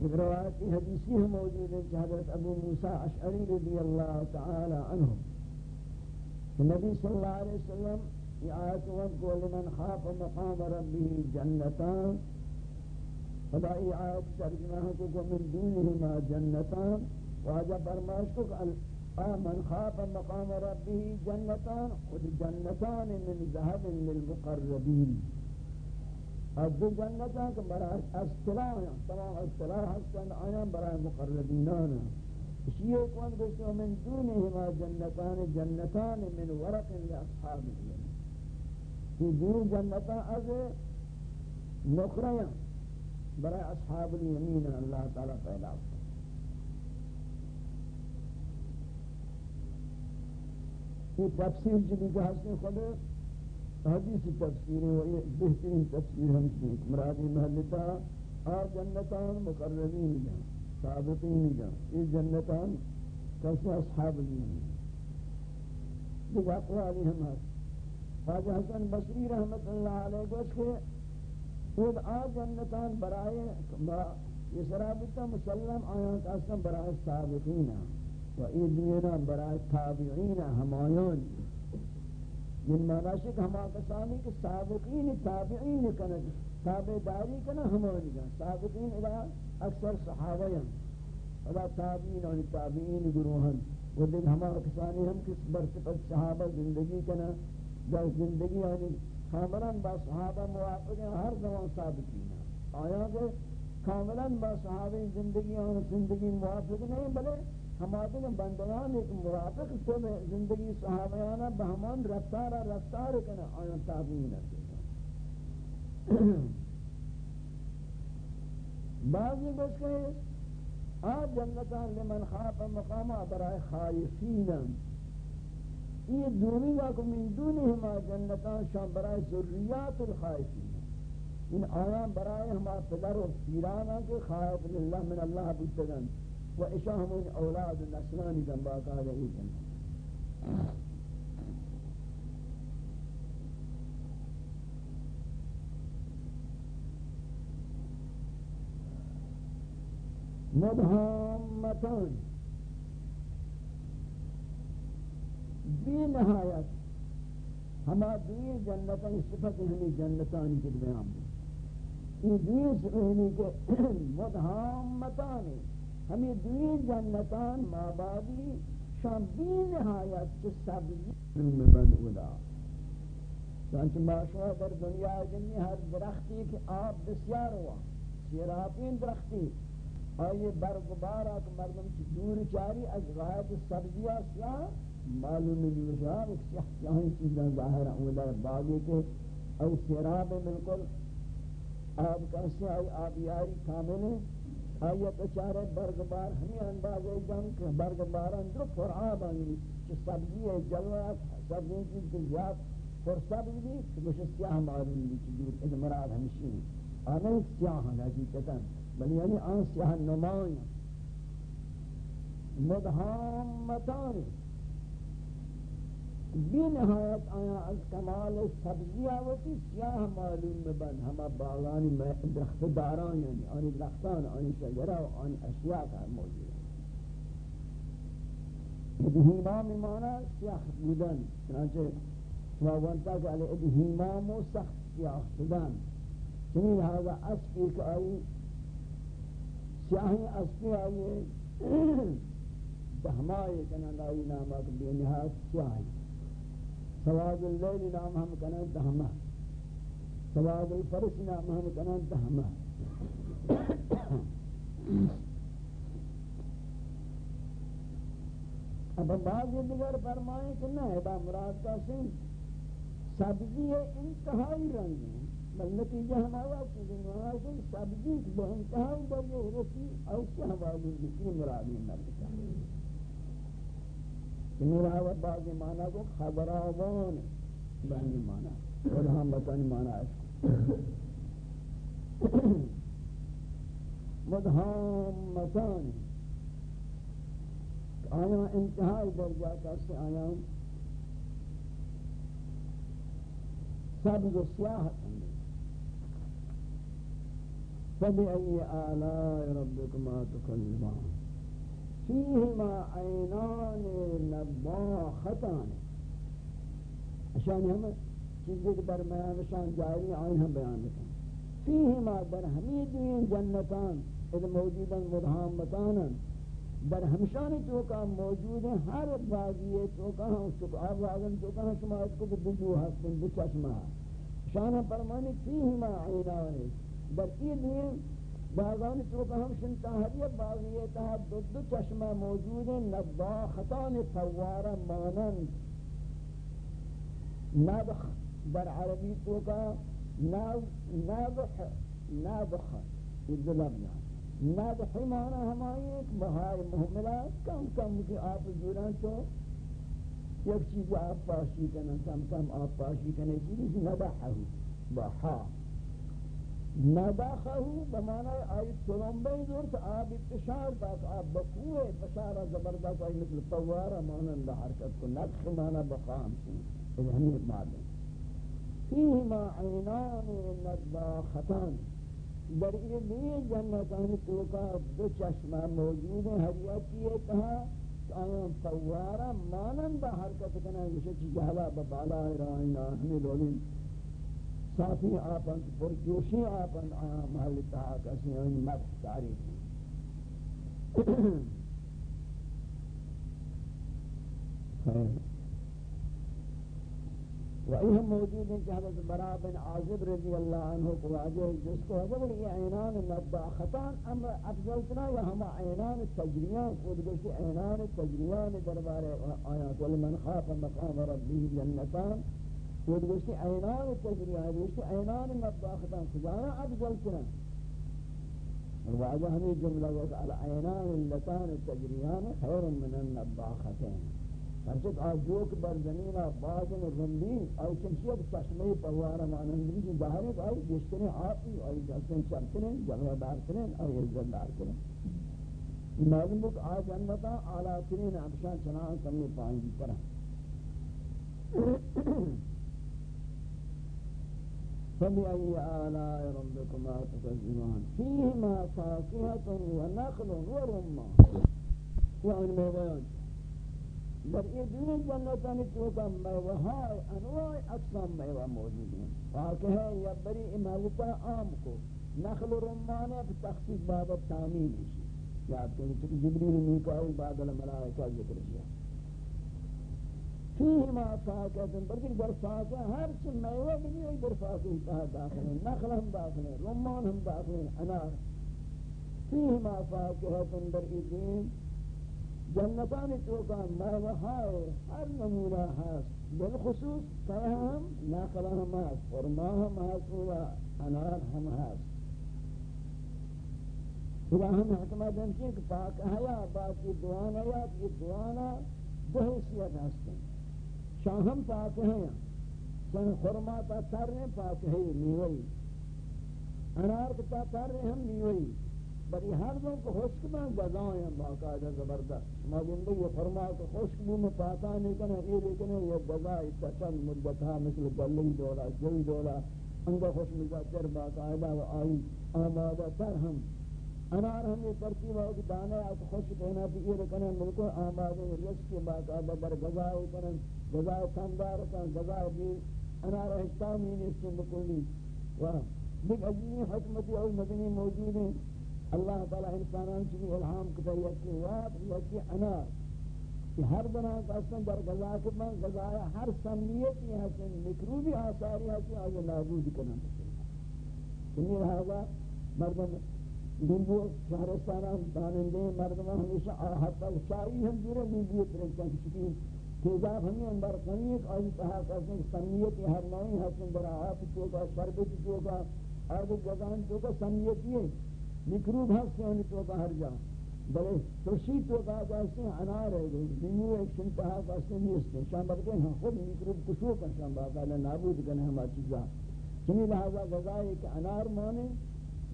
ایک روایت حدیثی ہم موجود ہے حضرت أبو موسیٰ اشعری رضی اللہ تعالی عنہ کہ نبی صلی اللہ علیہ وسلم یہ آیت وَقْوَ لِمَنْ خَافَ مَقَامَ رَبِّهِ جَنَّتَانِ. خدا یہ آیت ترجمہ ہے من دونہما جنتان. واجہ فرمائش من خاف مقام ربه جنتان خود جنتان من ذهب للمقربين. از دو جنتان که برای اصطلاح تمام اصطلاح هستند آیا برای مقربینان. ایک وقت گوشتو من دونهما جنتان جنتان من ورق لأصحاب اليمين کی دون جنتان از نخریان برای اصحاب الیمین اللہ تعالی پیدا یہ تفسیر جنی کہ حسن خود حدیث تفسیر و یہ بہترین تفسیر ہم سے مرادی محلتا آ جنتان مقربین جا سابقین جا یہ جنتان کسی اصحاب دین دیکھ اقوالی ہم ہے خواجہ حسن بصری رحمت اللہ علیہ گوش کے خود آ جنتان برائے، یہ سرابتا مسلم آیاں کاسم برائے سابقین و ای دینا برائے تابعین ہمایان من معنی کہ ہما کسانی کہ سابقین تابعین کنن تابعداری کنا ہمانی گا سابقین الہ اکثر صحابہ ہیں الہ تابعین اور تابعین گروہن وہ دیکھ ہما کسانی ہم کس برسپت صحابہ زندگی کنا جا زندگی یعنی کاملاً با صحابہ موافق ہیں ہر زمان سابقین. ہیں آیا کہ کاملاً با صحابہ زندگی اور زندگی موافق نہیں بلے ہمارے بندگان ایک مرافق کو میں زندگی صحابیانا بہمان رفتار رفتار کنا آیا تابعین ہے بعضی گوش کہ آج جنتان لمن خاف مقام برای خائفین یہ دونی واکو من دونی ہما جنتان شان برای ذریات الخائفین ان آیان برای ہما پدر و پیرانا کے خائف للہ من اللہ بودتگن و اشاهم أولاد و نسلانی کن باقاعدہ ای کن مبهمتان بی نهایت. ہما دوئی جنتان صفت ہمی جنتانی کی بیان دی یہ دوئی صفت ہمی کے مدہامتانی ہمیں دوی جنتان مابادی شان بی نہایت چھ سبزی میں بند اولا۔ چانچہ ماشوہ در دنیا جنی ہر درختی کہ آب بسیار ہوا۔ سیرابین درختی۔ آئیے برگ بارا کہ مردم چھ دور چاری از غایت سبزیہ سیاہ معلوم نہیں ایک سیاہ سیاہی یعنی چیزیں ظاہر اولا باغی کے او سیراب بالکل آب کا سیاہی آبیاری کامل ہے۔ آیا پچارے برگ بار ہمیں انداز جان کہ برگ بار اندر فرعاب آنی کہ سبزی ہے جلوات سبزی کی کہ زیاد پر سبزی بھی کہ سیاہ معلوم بھی کہ دور از مراد ہمشی آنے سیاہ ہیں حقیقتا بل یعنی آن سیاہ نمائن مدھامتانی بی نہایت آیا از کمال سبزی آوتی سیاہ معلوم بند ہما باغانی درخت داران یعنی آنی درختان، آنی شجرہ و آنی اشیاء کا موجود ہے ادھیمام مانا سیاہ بودن. چنانچہ سواوانتا کہ علی ادھیمام و سخت سیاہ شدن چنین لہذا اسپی کہ آئی سیاہی اسپی آئی دہمائی کنن آئی نامک بے سیاہی سواد اللیل نام ہم کنن دہمہ۔ سواد الفرس نام ہم کنن دہمہ۔ اب بعض دیگر فرمائیں کہ نہ ہے مراد کا سن سبزی ہے انتہائی رنگ ہے۔ بل نتیجہ ہمارا چیزیں وہاں سے سبزی بہ انتہائی بڑی رسی اور سے ہماری ذکر مرادی مرد میرا وہ بعض معنی کو خبراوان بہنی معنی. اور ہم بتانی معنی ہے مدہامتان آیا انتہائی درجہ کسی آیا؟ سبز و سیاہ فبأي آلاء ربكما تكذبان فیہما عینان نباختان. اشانی ہم چیزیں کے درمیان شان جاری آئین ہم بیان کریں فیہما در ہمی دوین جنتان اذا موجودن مدھامتانا در ہمشانی چوکا موجود ہیں، ہر باغیے چوکا ہم شکا آب آگن چوکا ہم شما اس کو دجو ہستن دو چشمہ. شانہ فرمانی فیہما عینان. در ای دوین باغان تو کہ ہم شن تاہریہ باغیہ تہا دو دو چشمہ موجود ہیں نباختان فوارا مانند. نبخ در عربی تو نبخ نبخ یہ دو لفظ نبخ مانا ہمائی ایک بہار محملہ کم کم کی آپ جوران تو یک چیز آپ پاشی کنن، کم کم آپ پاشی کنن، چیزی ندحہو بحا. نداخہو بمعنی آئی ترمبے دور تو آب اتشار تاک آب بقوے پشارہ زبردست آئی مثل پوارہ مانند حرکت کو ندخ مانا بقام سی یہ ہمیں مادن فیہما عینان نداختان در یہ دوی جنتان توکا دو چشمہ موجود ہیں ہر یکی یہ کہا کہ آیا فوارا حرکت کنا گوشت چی جہلا ببالا رائنا ہمیں لولین صافی آپن پر جوشی آپن محل تہا کسی ان مدح تعریف و یہ موجود ہیں کہ حضرت برا بن عازب رضی اللہ عنہ کو واجہ جس کو حضرت یہ عینان نداختان أمر أفضلتنا یا ہما عینان تجریان خود گوشتی عینان تجریان دربار آیات. ولمن خاف مقام ربی جنتان. یہ دوستی اینان تجریہ دوستی اینان مطباختان خجانا افضل کنن الواجه همین جمله گفت العینان اللتان تجریان خیر من النباختین فرچک آجوک بر زمین باطن رندین أو چمشیت چشمه پوار مانندی که دهاری که آئی گشتنی آبی آئی دستن چمکنن جمعه دار کنن آئی عزت دار کنن معلوم بود آج انمتا اعلاترین افشان چنان کمی پانگی پرن فبأي آلاء ربكما تكذبان فيهما فاكهة ونخل ورمان يعني ما در یہ دنیا جنتانی چوکا میوہائی انواع اقسام میوہ موجود ہیں۔ واقع ہے یا بری امالتا عام کو نخل و رمان ہے تخصیص بابت تعمیم اسی یاد کریں چکہ جبریل میکائی بعد الملائکہ ذکر کیا۔ فیہ ما فاکت بلکہ در فاکہ ہر چی میوہ بھی ہے در فاکہ اتحا داخل ہیں نخل ہم داخل ہیں رمان ہم داخل ہیں انار فیہ ما فاکت در دین. جنتان چوکا موہائے ہر نمونہ ہست بالخصوص کہا ہم ناقلہ ہم ہست فرما ہم ہست و انار ہم ہست خدا ہم حکمہ جنچے کہ پاک حیا، باقی دعانا یا کہ دعانا دو حیثیت ہستیں شاہم پاک ہیں۔ چن خرما تا تر رہے پاک ہے نیوئی۔ انار تا تر رہے ہم نیوئی۔ بری ہر دن کو خشک میں گزائیں باقاعدہ زبردست۔ ما زندگی یہ فرما کہ خشک بو میں پاتا نہیں کنے یہ لیکنے یہ گزائی چند مدتہ مثل گلی دولا جوی دولا، انگا خوش مزاجر باقاعدہ و آئی آمادہ تر ہم۔ انار ہم یہ ترتیب ہے کہ دانے آت خوش کہنا بھی یہ رکنے ملکو آمادہ رزق کے باقاعدہ بر گزائی کرن گزائی کندار کرن گزائی بھی انار احتامی نیسے مکلی و دیکھ عجیب حکمتی اور مدنی موجود ہیں۔ اللہ تعالی انسانان کی الہام کتا یکی واد یکی انار۔ کہ ہر بنا قسم در غذا کے من غذا ہر سمیت یہ ہے مکروبی آثاری ہے کہ آگے نابود کرنا۔ چنی لہذا مردم نیمبو شہرستانہ دانندے، مردم ہمیشہ حتی چاہی ہم جورے نیمبو ترکتا کسی تیزاب ہمیں اندر کنی آئی کہا کرتے ہیں سمیت ہر نوئی حسن برا آپ چوکا شربت چوکا آگے جگان چوکا سمیت یہ مکروب ہستے ہیں تو کا ہر جا بلے ترشی تو کا کہتے ہیں انار ہے نیمو ایک شنتہا کہتے ہیں نیستے ہیں شام بکتے ہیں خود مکروب کشو کا شام باقا نابود کرنے ہما چیزا چنی لہذا غذائی کہ انار مانے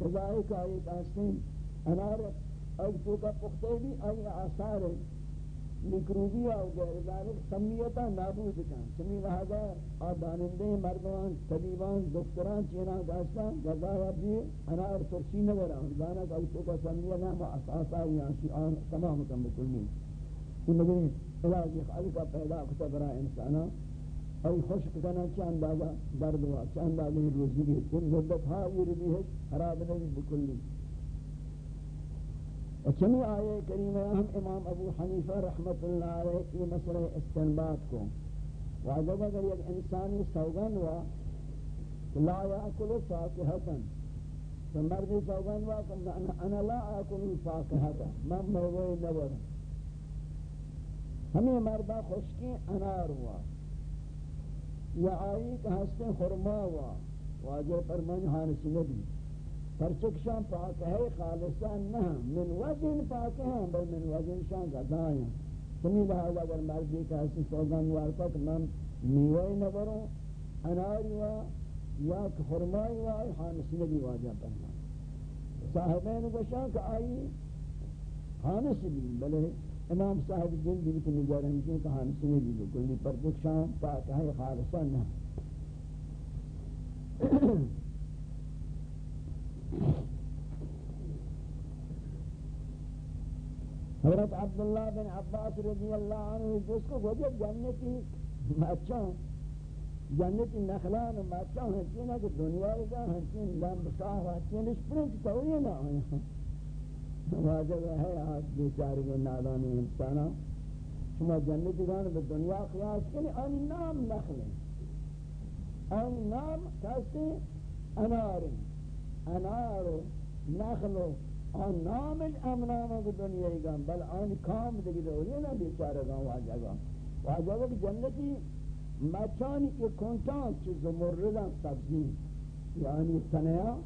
غذائی کا ایک کہتے انار ایک تو کا پختے بھی آئی آثار ہے مکروبیا و غیر ذلك سمیتا نابود کن. چمی لہذا آدانندے مردمان، طبیبان، دکتران چینا داشتان غذایا بھی انار ترسی نوران دانا کہ تو کا سمیتا ما اساسا یانسی آن تمام کن بکلی ان مگنی علاجی خالقہ پیدا کتا برا انسانا. ای خوشک کنا چه اندازہ درد ہوا چه اندازہ روزی بھی ان مدت ہا یہ بھی ہے خراب نہیں بکلی وچمی آئے کریمہ ہم امام ابو حنیفہ رحمت اللہ علیہ یہ مسئلہ استنباد کو واجب اگر یک انسانی سوگن ہوا لا یاکل فاکہتا تو مردی سوگن ہوا کہ أنا لا آکل فاکہتا من موضوع نبر ہمیں مردہ خوشکی انار ہوا یا آئی کہ ہستے خرما ہوا واجب پر من حانسی ندی پرچک شان پاک ہے خالصان نہ من وزن پاک ہیں بل من وزن شان غذائیں تمی لہذا اگر مردی کا حسی سوگان وارتا کہ من میوائی نبروں اناری وا یا خرمائی وا حانس نبی واجہ پہنا صاحبین کو شاک آئی حانس بھی بلے امام صاحب جن بھی کہ نجار ہمشن کہ حانس نبی بکلی پر دکشان پاک ہے خالصا نہ حضرت عبداللہ بن عباس رضی اللہ عنہ جس کو گوجے جنتی مچھاں جنتی نخلان مچھاں ہنچین ہے کہ دنیا کا ہنچین لمب شاہ ہنچین اس پر توری نہ آیا واجب ہے آج بیچارے کے نادانی انسانا شما جنتی گان به دنیا قیاس کنی آنی نام نخلیں آنی نام کسی انار و نخل و آن نام امنام کو دنیای گام بل آن کام دیگه دوری نه بیچاره گام واجا گام واجا گام جنتی مچانی که کنتان چه زمردن سبزی. یعنی سنیا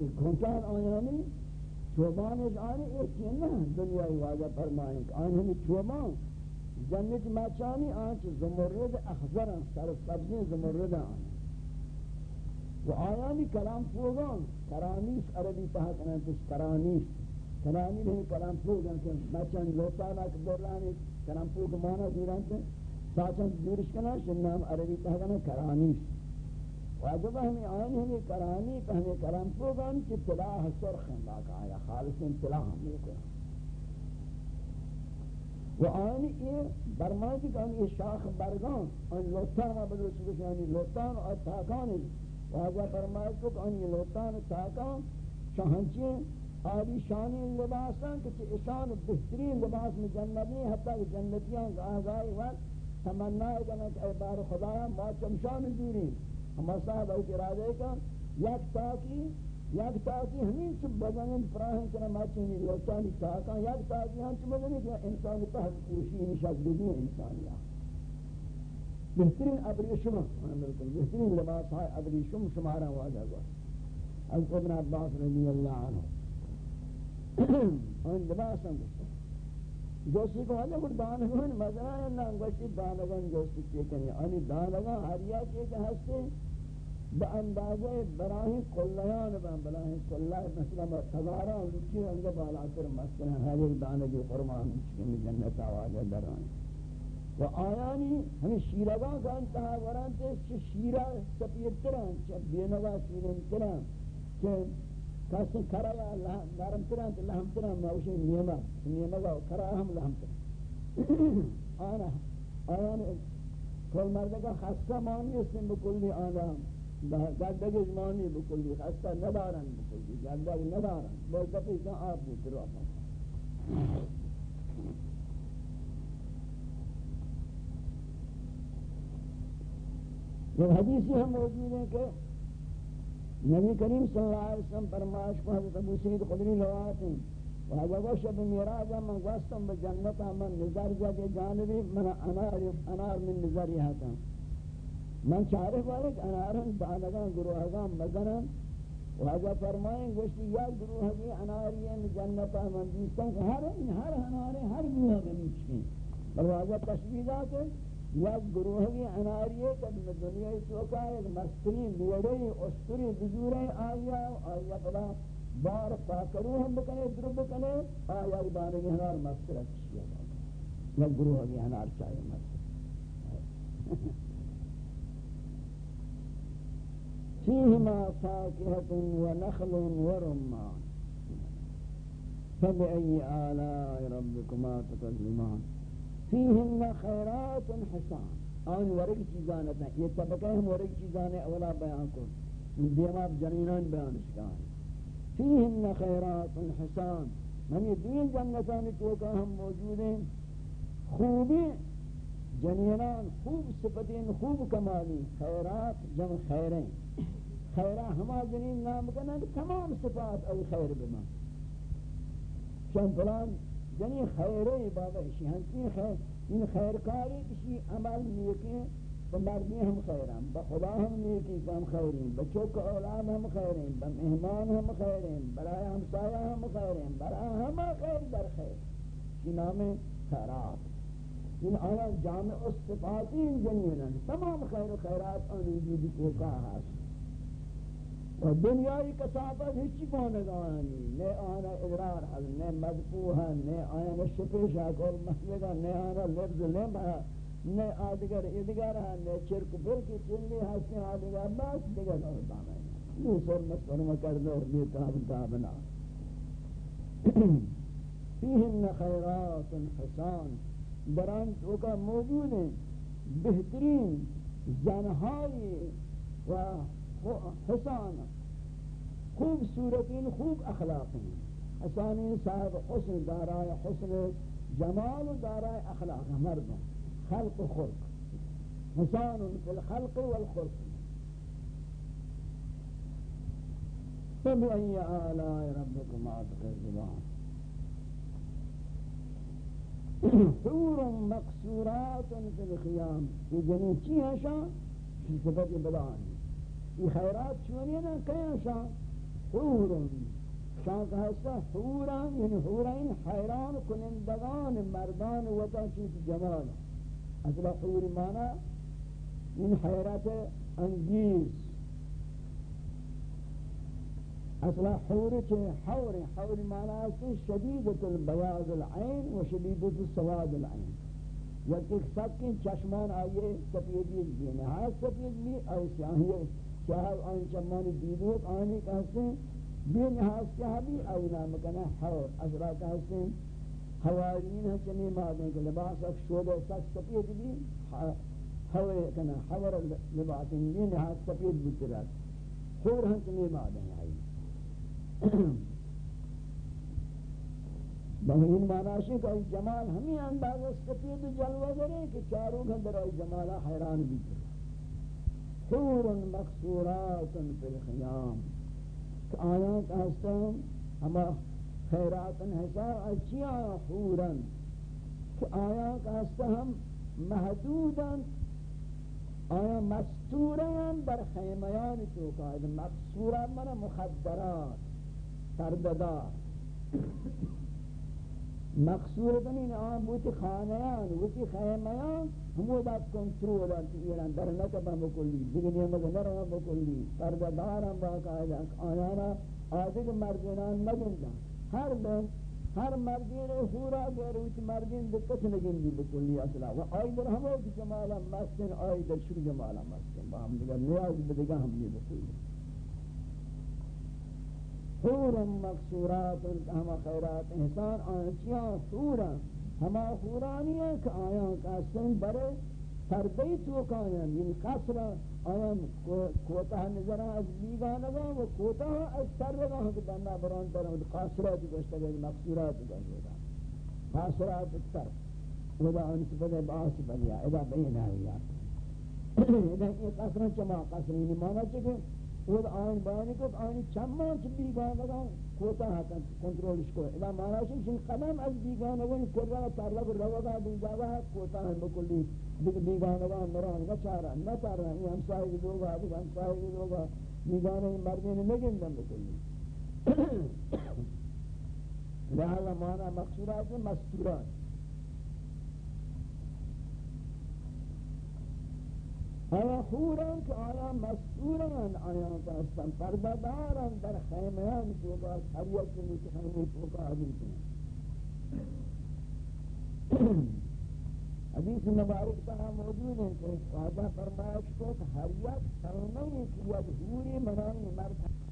یک کنتان آیانی چوبانش آنی ایچی نه دنیای واجا که آنی همی چوبان جنت مچانی آن چه زمرد اخضرن سر سبزی زمردن آنی و آیانی کلام پوگان کرانیس عربی تہا کنن تش کرانیس کرانی نہیں کلام پوگان کہ بچن لوتانا کہ برلانی کلام پوگ مانا دیران تے ساچن دورش کنا شنام عربی تہا کنن کرانیس واجب ہمیں آئین ہمیں کرانی کہ ہمیں کلام پوگان کی تلاہ سرخ انداک آیا خالص تلاہ ہمیں کنن و آن یہ برمازی کہ یہ شاخ برگان ان لوتان ما بدو سکش یعنی لوتان اور تاکان واجہ فرمائے کہ ان یہ لوتان تاکان شاہنچی آلی شانی لباسان کہ اشان بہترین لباس میں جنتی حتی کہ جنتیاں آزائی وقت، تمنا ہے کہ اے بار خدایا ما چمشان دوری ہم صاحب او ارادے کا یک تاکی یک تاکی ہمیں چھ بدن فراہم کرنا مچنی لوٹانی تاکا یک تاکی ہم چھ بدن کہ انسان تحت کوشی نشد بدون انسانیہ بہترین ابریشم بالکل بہترین لباس ہے ابریشم شمارا واجہ گوا از ابن عباس رضی اللہ عنہ. ان لباس ہم جوسی کو ہنے کو دانگان مزرا ہے نا گوشی دانگان جوسی کے کنی. انی دانگان ہریا کے کہ ہستے با اندازه براهی کلیان بان براهی کلیان مثلا با تبارا لکی انگا بالا کر مثلا هر ایک دانه جو فرمان جنت آواز دران و آیانی همین شیرگان که انتها وران تیست چه شیره سپیرترن چه بینوا سیرنتران چه کسی کرا نرمتران چه لحمتران موشه نیمه نیمه و کرا هم لحمتران آنا آیانی کل مردگا خسته مانی اسم بکلی آدم. گردگش مانی بکلی خسته ندارن بکلی گردگ ندارن. بلکه پیشن آب بود رو you. یہ حدیثی ہم موجود ہیں کہ نبی کریم صلی اللہ علیہ وسلم فرمائش کو حضرت ابو سید خدری لوات ہیں۔ وہاں وہ شب میراجا من گوستم بجنتا من نظر جا کے جانبی من انار, انار من نظر یہاں تھا۔ من چارے والے انارن دانگان گروہگان مزنن واجہ فرمائیں گوشتی یا گروہ کی انارین جنتا من دیستان کہ ہر ہر انارے ہر گروہ میں۔ نیچکیں بل واجہ تشبیح دا کہ یا گروہ کی اناریے کہ دنیا چوکا ایک مستری بیڑی استری بزوری آیا آیا پدا بار پاکرو ہم بکنے درب بکنے آیا بانگی انار مستر اچھی یا گروہ کی انار چاہیے مستر. فيهما فاكهة ونخل ورمان فبأي آلاء ربكما تكذبان فيهن خيرات حسان. آن ورق چیزانتا یہ طبقہ ہم ورق چیزانے اولا بیان کو دیماب جنینان بیان شکان فیہن خیرات حسان. من یہ دوین جنتانی توکا ہم موجود ہیں. خوبی جنینان خوب صفتین، خوب کمالی. خیرات جمع خیریں. خیرہ ہما جنین نام کنن، تمام صفات ای خیر بما. چون فلان جنین خیرے بابا اسی ہنچین خیر، این خیرکاری کسی عمل نیکی تو مردی ہم خیریں با خدا ہم نیکی ہم خیریں بچوک اولاد ہم خیریں با مہمان ہم خیریں برای ہمسایہ ہم خیریں برای ہم خیر در خیر. کی نام خیرات. ان آیا جامع صفاتی جنین تمام خیر و خیرات ان وجود کو کا ہے و دنیای کسافت ہچی پانگانی نے آنا ادرار حل نے مدفوع ہے نے آنا شپیش ہے کول محلگا نے آنا لفظ لم ہے نے آدگر ادگر ہے نے چرک بلکی، چلی ہستے آدگر، بس دیگر اور دانا ہے یہ سر مسلمہ کردو اور بیتاب تابنا فیہن خیرات حسان. بران تو کا موجود ہیں بہترین زنہائی و حسان خوب صورتین خوب اخلاقین. حسانی صاحب حسن دارائے حسن جمال دارائے اخلاق مردم. خلق خلق. حسان فی الخلق والخلق. فبأي آلاء ربكم تكذبان حور مقصورات فی الخیام. یہ جنین چی ہیں شاہ صفت بلانی یہ خیرات چونی ہیں کہیں شاہ حور شاہ کہا سا حورا یعنی حورین حیران کنندگان مردان وطا چیت جمال. أصلا حور مانا من حیرت انگیز. أصلا حور کے حور حور معنی ہے شدیدت البیاض العین و شدیدت السواد العین. یک ایک سب کی چشمان آئیے سفیدی بھی نہایت سفید بھی اور سیاہی سیاہ آئین چمانی دیدوک آنی کہتے ہیں بے نہایت سیاہ بھی اور نام حور اصلا کہتے ہیں حوارین ہیں چنی مادیں کہ لباس اک شود سک سفید بھی حور کہنا حور لباس بھی نہایت سفید بھی ترات حور ہیں چنی مادیں آئی بہین معنی کہ جمال ہمیں انداز سفید جلوہ کرے کہ چاروں گھندر آئی جمالہ حیران بھی کرے حور مقصورات فی الخیام. کہ آیاں کہستا ہم ہما خیرات حسا اچیاں حورا کہ آیاں کہستا ہم محدودا آیا مستوران در خیمیان تو قائد. مقصوران من مخدرات پرددار مقصود این آن بوتی خانیان بوتی خیمیان همو دا کنترول ایران در نکبه بکلی، دیگه نیمه نرم بکلی پرددارم با قاعده. آیانا آدھگ مردینان نگندن ہر بین ہر مردین حورا غیر وچ مردین دکت نگن دی بکلی اصلا. و آئی در ہمو کی جمالا مستن آئی در شک جمالا مستن. با ہم دیگر نیاز بدگا ہم نہیں بکلی حور مقصورات ہما خیرات احسان آنچیاں حورا ہما حورانی ہیں کہ آیاں کا سن برے پردی تو کایا یعنی قصر آیا کوتا نظر از بیگانگا و کوتا از سرگا کہ بنا بران در قاصرات گشتا گئی مقصورات گشتا قاصرات سر ودا انس بده باس بدیا ادا بین آیا ادا یہ قصر چما قصر یعنی مانا چکے۔ وہ آن بانی کو آئین چمان چی دا کوتا ہاں کنٹرول اس کو ادا مارا شک شن قدم از بیگانگان کرا طرف روگا وا کوتا ہم بکلی بیگانگان مران بچارا نتارا یہ ہمسائی کی دوگا ابو ہمسائی کی مر بیگانے مرنے نے نگندن بکلی لا مانا مقصورات مستورات همه خوران که آیا مستورن آیا کستن پرددارن در خیمه هم شوکا شریعت کنی که خیمه شوکا حدیث حدیث مبارک تہا موجود ہے کہ خواجہ فرمائش کو کہ ہر یک سرنے کی یک حوری منانی مرد